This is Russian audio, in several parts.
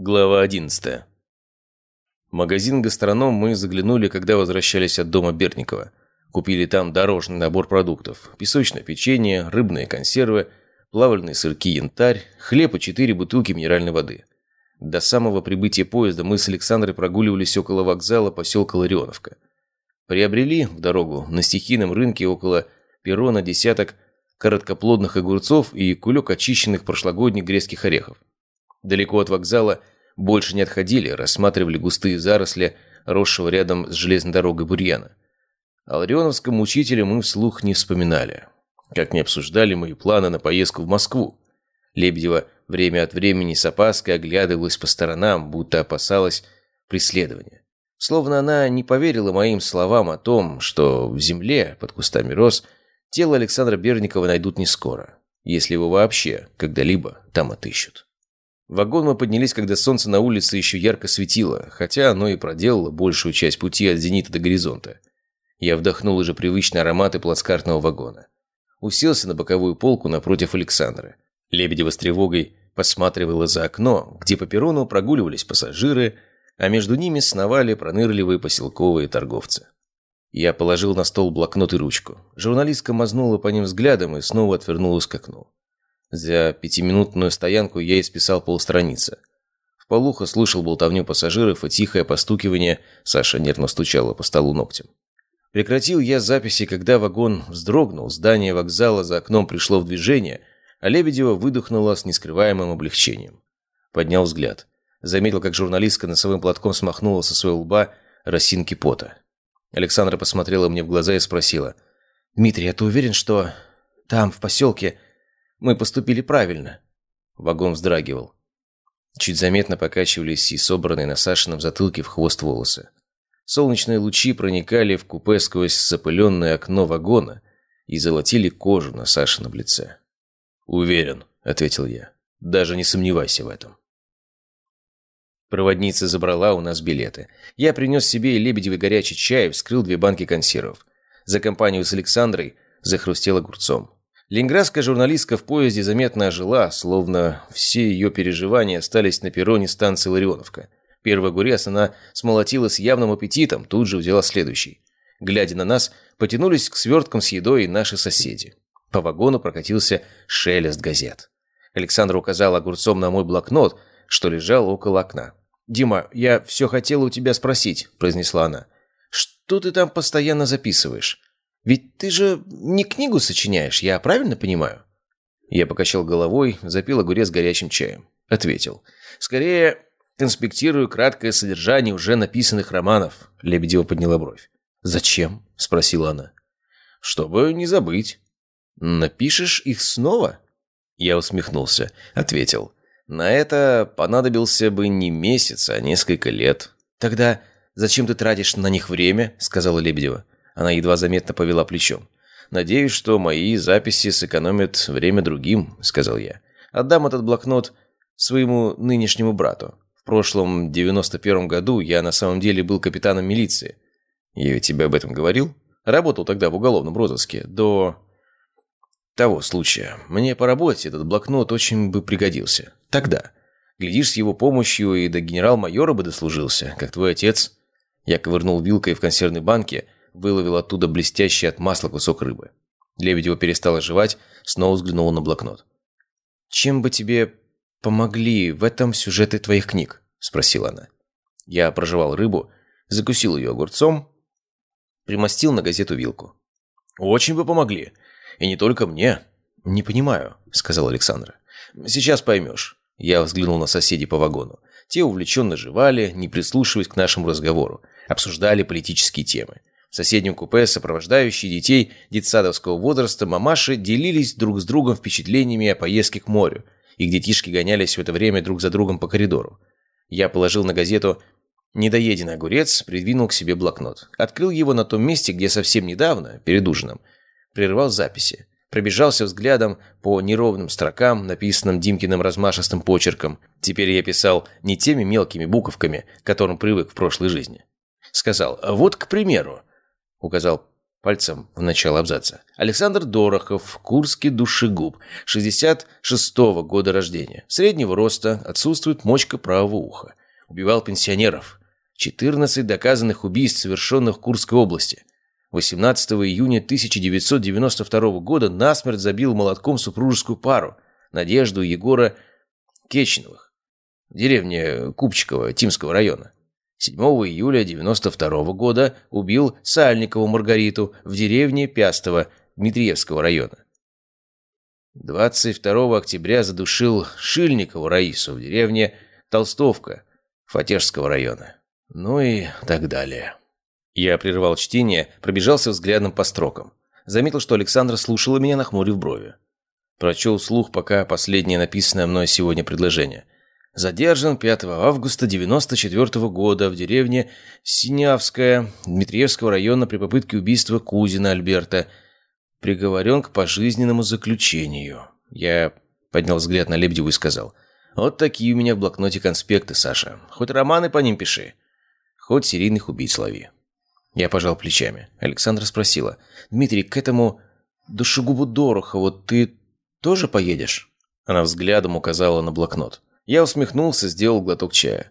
Глава 11. В магазин «Гастроном» мы заглянули, когда возвращались от дома Берникова. Купили там дорожный набор продуктов. Песочное печенье, рыбные консервы, плавальные сырки янтарь, хлеб и четыре бутылки минеральной воды. До самого прибытия поезда мы с Александрой прогуливались около вокзала поселка Ларионовка. Приобрели в дорогу на стихийном рынке около перрона десяток короткоплодных огурцов и кулек очищенных прошлогодних грецких орехов. Далеко от вокзала больше не отходили, рассматривали густые заросли, росшего рядом с железной дорогой бурьяна. О Ларионовском учителе мы вслух не вспоминали. Как не обсуждали мои планы на поездку в Москву. Лебедева время от времени с опаской оглядывалась по сторонам, будто опасалась преследования. Словно она не поверила моим словам о том, что в земле, под кустами роз, тело Александра Берникова найдут не скоро, если его вообще когда-либо там отыщут. Вагон мы поднялись, когда солнце на улице еще ярко светило, хотя оно и проделало большую часть пути от зенита до горизонта. Я вдохнул уже привычные ароматы плацкартного вагона. Уселся на боковую полку напротив Александра. Лебедева с тревогой посматривала за окно, где по перрону прогуливались пассажиры, а между ними сновали пронырливые поселковые торговцы. Я положил на стол блокнот и ручку. Журналистка мазнула по ним взглядом и снова отвернулась к окну. За пятиминутную стоянку я исписал полстраницы. В полухо слышал болтовню пассажиров и тихое постукивание, Саша нервно стучала по столу ногтем. Прекратил я записи, когда вагон вздрогнул, здание вокзала за окном пришло в движение, а Лебедева выдохнула с нескрываемым облегчением. Поднял взгляд. Заметил, как журналистка носовым платком смахнула со своего лба росинки пота. Александра посмотрела мне в глаза и спросила. «Дмитрий, а ты уверен, что там, в поселке, мы поступили правильно». Вагон вздрагивал. Чуть заметно покачивались и собранные на Сашином затылке в хвост волосы. Солнечные лучи проникали в купе сквозь запыленное окно вагона и золотили кожу на Сашином лице. «Уверен», — ответил я. «Даже не сомневайся в этом». Проводница забрала у нас билеты. Я принес себе и лебедевый горячий чай, вскрыл две банки консервов. За компанию с Александрой захрустел огурцом. Ленинградская журналистка в поезде заметно ожила, словно все ее переживания остались на перроне станции Ларионовка. Первый огурец она смолотила с явным аппетитом, тут же взяла следующий. Глядя на нас, потянулись к сверткам с едой наши соседи. По вагону прокатился шелест газет. Александр указал огурцом на мой блокнот, что лежал около окна. «Дима, я все хотела у тебя спросить», – произнесла она. «Что ты там постоянно записываешь? Ведь ты же не книгу сочиняешь, я правильно понимаю?» Я покачал головой, запил огурец горячим чаем. Ответил. «Скорее, конспектирую краткое содержание уже написанных романов», — Лебедева подняла бровь. «Зачем?» — спросила она. «Чтобы не забыть». «Напишешь их снова?» Я усмехнулся, ответил. «На это понадобился бы не месяц, а несколько лет». «Тогда зачем ты тратишь на них время?» — сказала Лебедева. Она едва заметно повела плечом. «Надеюсь, что мои записи сэкономят время другим», — сказал я. «Отдам этот блокнот своему нынешнему брату. В прошлом, 91-м году, я на самом деле был капитаном милиции. Я ведь тебе об этом говорил? Работал тогда в уголовном розыске. До того случая. Мне по работе этот блокнот очень бы пригодился. Тогда. Глядишь, с его помощью и до генерал-майора бы дослужился, как твой отец». Я ковырнул вилкой в консервной банке — выловил оттуда блестящий от масла кусок рыбы. Лебедева перестала жевать, снова взглянула на блокнот. «Чем бы тебе помогли в этом сюжеты твоих книг?» – спросила она. Я прожевал рыбу, закусил ее огурцом, примостил на газету вилку. «Очень бы помогли. И не только мне». «Не понимаю», – сказал Александра. «Сейчас поймешь». Я взглянул на соседей по вагону. Те увлеченно жевали, не прислушиваясь к нашему разговору. Обсуждали политические темы. В соседнем купе сопровождающие детей детсадовского возраста мамаши делились друг с другом впечатлениями о поездке к морю. Их детишки гонялись в это время друг за другом по коридору. Я положил на газету недоеденный огурец, придвинул к себе блокнот. Открыл его на том месте, где совсем недавно, перед ужином, прервал записи. Пробежался взглядом по неровным строкам, написанным Димкиным размашистым почерком. Теперь я писал не теми мелкими буковками, к которым привык в прошлой жизни. Сказал, вот, к примеру, указал пальцем в начало абзаца. Александр Дорохов, Курский душегуб, 66-го года рождения. Среднего роста, отсутствует мочка правого уха. Убивал пенсионеров. 14 доказанных убийств, совершенных в Курской области. 18 июня 1992 года насмерть забил молотком супружескую пару Надежду Егора Кечновых в деревне Купчиково Тимского района. 7 июля 92 года убил Сальникову Маргариту в деревне Пястово Дмитриевского района. 22 октября задушил Шильникову Раису в деревне Толстовка Фатежского района. Ну и так далее. Я прервал чтение, пробежался взглядом по строкам. Заметил, что Александра слушала меня, нахмурив брови. Прочел слух пока последнее написанное мной сегодня предложение – Задержан 5 августа 94 года в деревне Синявская Дмитриевского района при попытке убийства кузина Альберта. Приговорен к пожизненному заключению. Я поднял взгляд на Лебедеву и сказал. Вот такие у меня в блокноте конспекты, Саша. Хоть романы по ним пиши. Хоть серийных убийц лови. Я пожал плечами. Александра спросила. «Дмитрий, к этому душегубу Дорохову ты тоже поедешь?» Она взглядом указала на блокнот. Я усмехнулся, сделал глоток чая.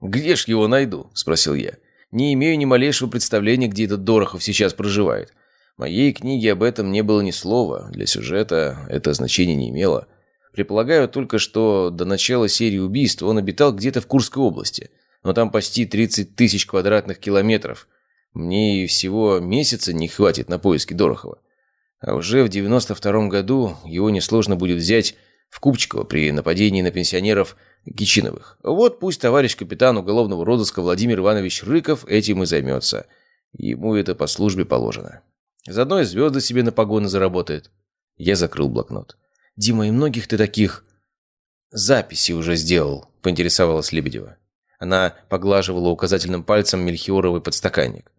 «Где ж его найду?» – спросил я. «Не имею ни малейшего представления, где этот Дорохов сейчас проживает. В моей книге об этом не было ни слова. Для сюжета это значение не имело. Предполагаю только, что до начала серии убийств он обитал где-то в Курской области. Но там почти 30 тысяч квадратных километров. Мне и всего месяца не хватит на поиски Дорохова. А уже в 92 году его несложно будет взять в Купчиково при нападении на пенсионеров Кичиновых. Вот пусть товарищ капитан уголовного розыска Владимир Иванович Рыков этим и займется. Ему это по службе положено. Заодно и звезды себе на погоны заработает. Я закрыл блокнот. «Дима, и многих ты таких...» «Записи уже сделал», — поинтересовалась Лебедева. Она поглаживала указательным пальцем мельхиоровый подстаканник.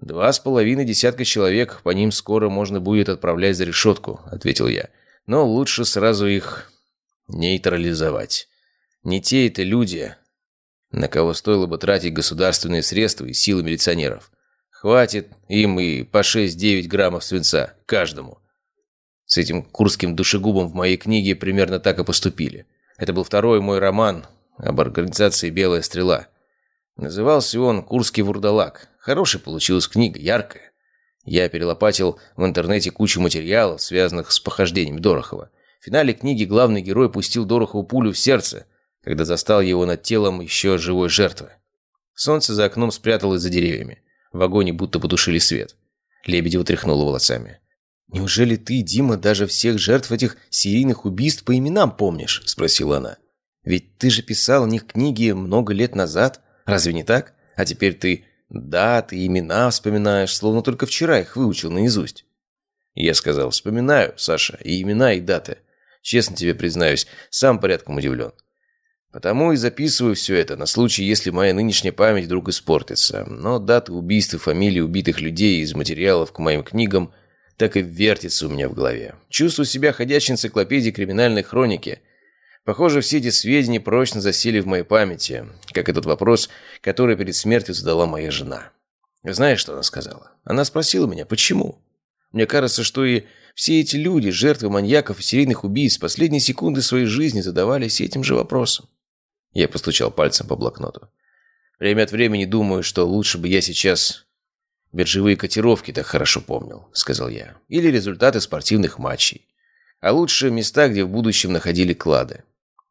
«Два с половиной десятка человек, по ним скоро можно будет отправлять за решетку», — ответил я. «Но лучше сразу их нейтрализовать. Не те это люди, на кого стоило бы тратить государственные средства и силы милиционеров. Хватит им и по 6-9 граммов свинца каждому. С этим курским душегубом в моей книге примерно так и поступили. Это был второй мой роман об организации «Белая стрела». Назывался он «Курский вурдалак». Хорошая получилась книга, яркая. Я перелопатил в интернете кучу материалов, связанных с похождением Дорохова. В финале книги главный герой пустил Дорохову пулю в сердце, когда застал его над телом еще живой жертвы. Солнце за окном спряталось за деревьями. В вагоне будто потушили свет. Лебедева тряхнула волосами. «Неужели ты, Дима, даже всех жертв этих серийных убийств по именам помнишь?» – спросила она. «Ведь ты же писал о них книги много лет назад. Разве не так? А теперь ты даты, имена вспоминаешь, словно только вчера их выучил наизусть». Я сказал, вспоминаю, Саша, и имена, и даты. Честно тебе признаюсь, сам порядком удивлен. Потому и записываю все это на случай, если моя нынешняя память вдруг испортится. Но даты убийств и фамилии убитых людей из материалов к моим книгам так и вертятся у меня в голове. Чувствую себя ходячей энциклопедией криминальной хроники. Похоже, все эти сведения прочно засели в моей памяти, как этот вопрос, который перед смертью задала моя жена. Знаешь, что она сказала? Она спросила меня, почему? Мне кажется, что и все эти люди, жертвы маньяков и серийных убийц, последние секунды своей жизни задавались этим же вопросом. Я постучал пальцем по блокноту. Время от времени думаю, что лучше бы я сейчас биржевые котировки так хорошо помнил, сказал я. Или результаты спортивных матчей. А лучше места, где в будущем находили клады.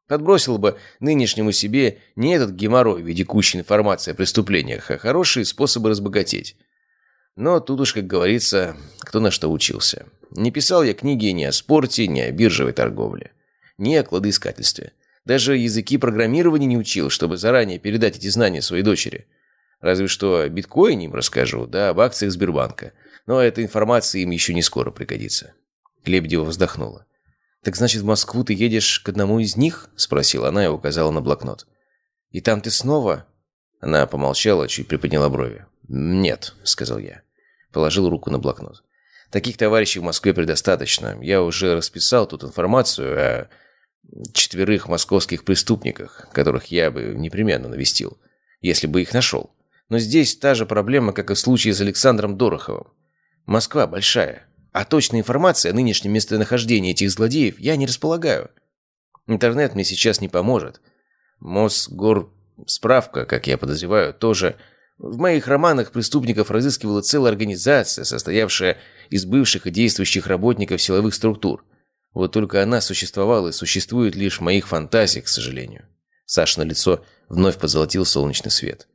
Подбросил бы нынешнему себе не этот геморрой в виде кучи информации о преступлениях, а хорошие способы разбогатеть. Но тут уж, как говорится, кто на что учился. Не писал я книги ни о спорте, ни о биржевой торговле, ни о кладоискательстве. Даже языки программирования не учил, чтобы заранее передать эти знания своей дочери. Разве что о биткоине им расскажу, да об акциях Сбербанка. Но эта информация им еще не скоро пригодится. Лебедева вздохнула. «Так значит, в Москву ты едешь к одному из них?» – спросила она и указала на блокнот. «И там ты снова?» Она помолчала, чуть приподняла брови. «Нет», — сказал я. Положил руку на блокнот. «Таких товарищей в Москве предостаточно. Я уже расписал тут информацию о четверых московских преступниках, которых я бы непременно навестил, если бы их нашел. Но здесь та же проблема, как и в случае с Александром Дороховым. Москва большая, а точной информации о нынешнем местонахождении этих злодеев я не располагаю. Интернет мне сейчас не поможет. Мосгор справка, как я подозреваю, тоже... В моих романах преступников разыскивала целая организация, состоявшая из бывших и действующих работников силовых структур. Вот только она существовала и существует лишь в моих фантазиях, к сожалению. Саш на лицо вновь позолотил солнечный свет.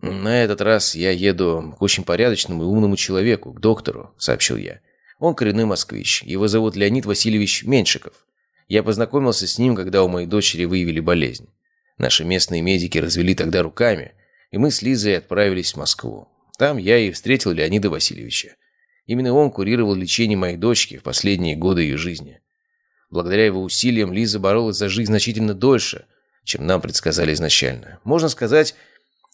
«На этот раз я еду к очень порядочному и умному человеку, к доктору», — сообщил я. «Он коренной москвич. Его зовут Леонид Васильевич Меньшиков. Я познакомился с ним, когда у моей дочери выявили болезнь. Наши местные медики развели тогда руками, и мы с Лизой отправились в Москву. Там я и встретил Леонида Васильевича. Именно он курировал лечение моей дочки в последние годы ее жизни. Благодаря его усилиям Лиза боролась за жизнь значительно дольше, чем нам предсказали изначально. Можно сказать,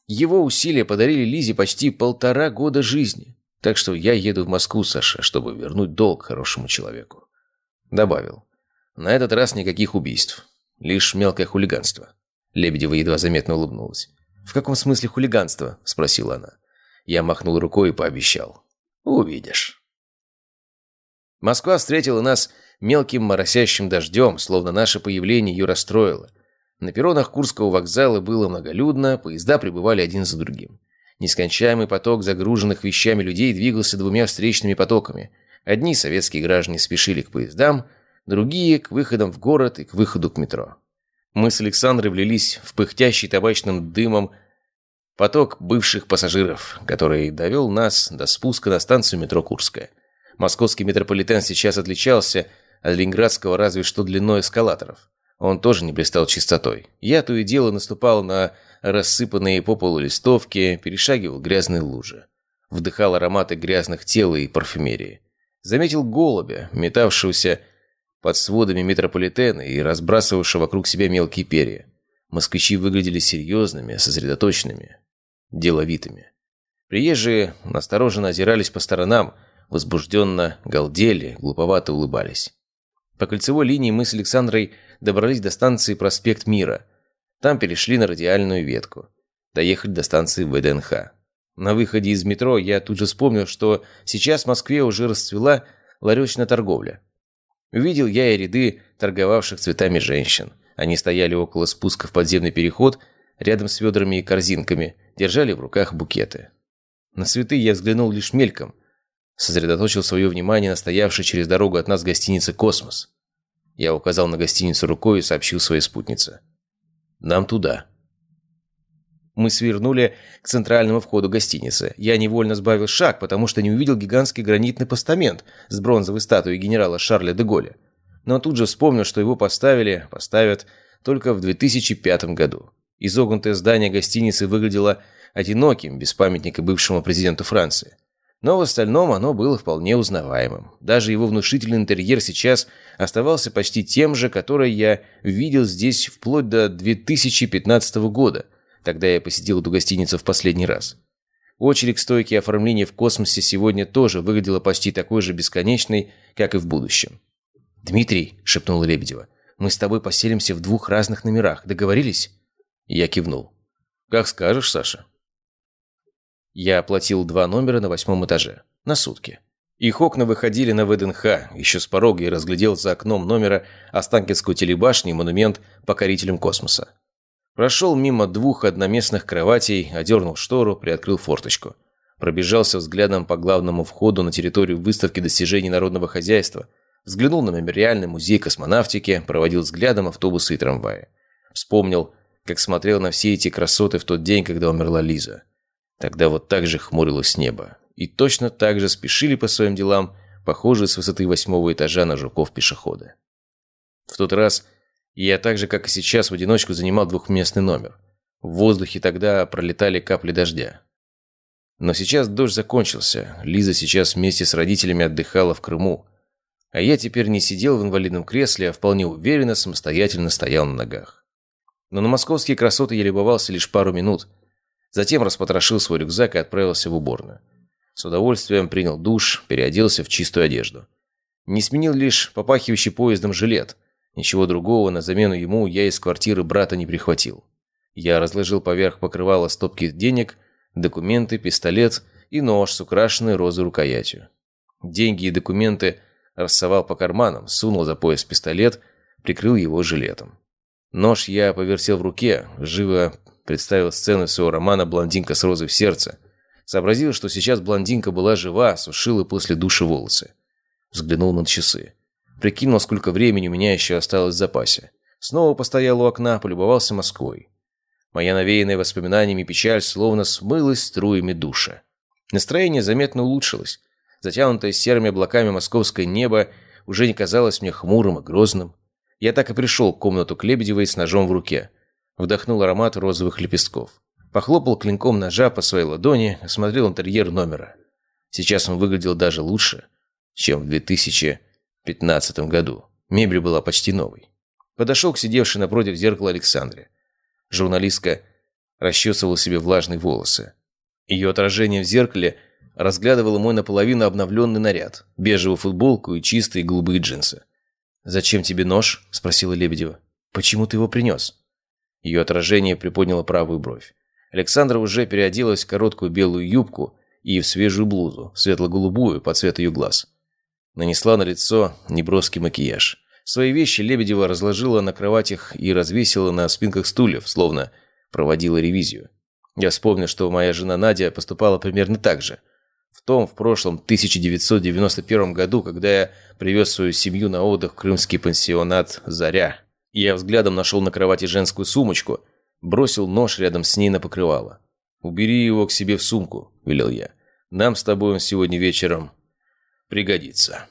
его усилия подарили Лизе почти полтора года жизни. Так что я еду в Москву, Саша, чтобы вернуть долг хорошему человеку. Добавил. На этот раз никаких убийств. Лишь мелкое хулиганство. Лебедева едва заметно улыбнулась. «В каком смысле хулиганство?» – спросила она. Я махнул рукой и пообещал. «Увидишь». Москва встретила нас мелким моросящим дождем, словно наше появление ее расстроило. На перронах Курского вокзала было многолюдно, поезда прибывали один за другим. Нескончаемый поток загруженных вещами людей двигался двумя встречными потоками. Одни советские граждане спешили к поездам, другие – к выходам в город и к выходу к метро. Мы с Александрой влились в пыхтящий табачным дымом поток бывших пассажиров, который довел нас до спуска на станцию метро Курская. Московский метрополитен сейчас отличался от ленинградского разве что длиной эскалаторов. Он тоже не блистал чистотой. Я то и дело наступал на рассыпанные по полу листовки, перешагивал грязные лужи. Вдыхал ароматы грязных тел и парфюмерии. Заметил голубя, метавшегося под сводами метрополитена и разбрасывавшего вокруг себя мелкие перья. Москвичи выглядели серьезными, сосредоточенными, деловитыми. Приезжие настороженно озирались по сторонам, возбужденно галдели, глуповато улыбались. По кольцевой линии мы с Александрой добрались до станции Проспект Мира. Там перешли на радиальную ветку. Доехали до станции ВДНХ. На выходе из метро я тут же вспомнил, что сейчас в Москве уже расцвела ларечная торговля. Увидел я и ряды торговавших цветами женщин. Они стояли около спуска в подземный переход, рядом с ведрами и корзинками, держали в руках букеты. На цветы я взглянул лишь мельком, сосредоточил свое внимание на стоявшей через дорогу от нас гостинице «Космос». Я указал на гостиницу рукой и сообщил своей спутнице. «Нам туда». Мы свернули к центральному входу гостиницы. Я невольно сбавил шаг, потому что не увидел гигантский гранитный постамент с бронзовой статуей генерала Шарля де Голля. Но тут же вспомнил, что его поставили, поставят только в 2005 году. Изогнутое здание гостиницы выглядело одиноким, без памятника бывшему президенту Франции. Но в остальном оно было вполне узнаваемым. Даже его внушительный интерьер сейчас оставался почти тем же, который я видел здесь вплоть до 2015 года. Тогда я посетил эту гостиницу в последний раз. Очередь к стойке оформления в космосе сегодня тоже выглядела почти такой же бесконечной, как и в будущем. «Дмитрий», — шепнула Лебедева, — «мы с тобой поселимся в двух разных номерах. Договорились?» Я кивнул. «Как скажешь, Саша». Я оплатил два номера на восьмом этаже. На сутки. Их окна выходили на ВДНХ. Еще с порога я разглядел за окном номера Останкинскую телебашню и монумент покорителям космоса. Прошел мимо двух одноместных кроватей, одернул штору, приоткрыл форточку. Пробежался взглядом по главному входу на территорию выставки достижений народного хозяйства. Взглянул на мемориальный музей космонавтики, проводил взглядом автобусы и трамваи. Вспомнил, как смотрел на все эти красоты в тот день, когда умерла Лиза. Тогда вот так же хмурилось небо. И точно так же спешили по своим делам, похожие с высоты восьмого этажа на жуков-пешехода. В тот раз я так же, как и сейчас, в одиночку занимал двухместный номер. В воздухе тогда пролетали капли дождя. Но сейчас дождь закончился. Лиза сейчас вместе с родителями отдыхала в Крыму. А я теперь не сидел в инвалидном кресле, а вполне уверенно самостоятельно стоял на ногах. Но на московские красоты я любовался лишь пару минут – Затем распотрошил свой рюкзак и отправился в уборную. С удовольствием принял душ, переоделся в чистую одежду. Не сменил лишь попахивающий поездом жилет. Ничего другого на замену ему я из квартиры брата не прихватил. Я разложил поверх покрывала стопки денег, документы, пистолет и нож с украшенной розой рукоятью. Деньги и документы рассовал по карманам, сунул за пояс пистолет, прикрыл его жилетом. Нож я повертел в руке, живо представил сцену своего романа «Блондинка с розой в сердце». Сообразил, что сейчас блондинка была жива, сушила после души волосы. Взглянул на часы. Прикинул, сколько времени у меня еще осталось в запасе. Снова постоял у окна, полюбовался Москвой. Моя навеянная воспоминаниями печаль словно смылась струями душа. Настроение заметно улучшилось. Затянутое серыми облаками московское небо уже не казалось мне хмурым и грозным. Я так и пришел в комнату к с ножом в руке. Вдохнул аромат розовых лепестков. Похлопал клинком ножа по своей ладони, осмотрел интерьер номера. Сейчас он выглядел даже лучше, чем в 2015 году. Мебель была почти новой. Подошел к сидевшей напротив зеркала Александре. Журналистка расчесывала себе влажные волосы. Ее отражение в зеркале разглядывало мой наполовину обновленный наряд, бежевую футболку и чистые голубые джинсы. «Зачем тебе нож?» – спросила Лебедева. «Почему ты его принес?» Ее отражение приподняло правую бровь. Александра уже переоделась в короткую белую юбку и в свежую блузу, светло-голубую, по цвету ее глаз. Нанесла на лицо неброский макияж. Свои вещи Лебедева разложила на кроватях и развесила на спинках стульев, словно проводила ревизию. Я вспомнил, что моя жена Надя поступала примерно так же. В том, в прошлом 1991 году, когда я привез свою семью на отдых в крымский пансионат «Заря». Я взглядом нашел на кровати женскую сумочку, бросил нож рядом с ней на покрывало. «Убери его к себе в сумку», – велел я. «Нам с тобой сегодня вечером пригодится».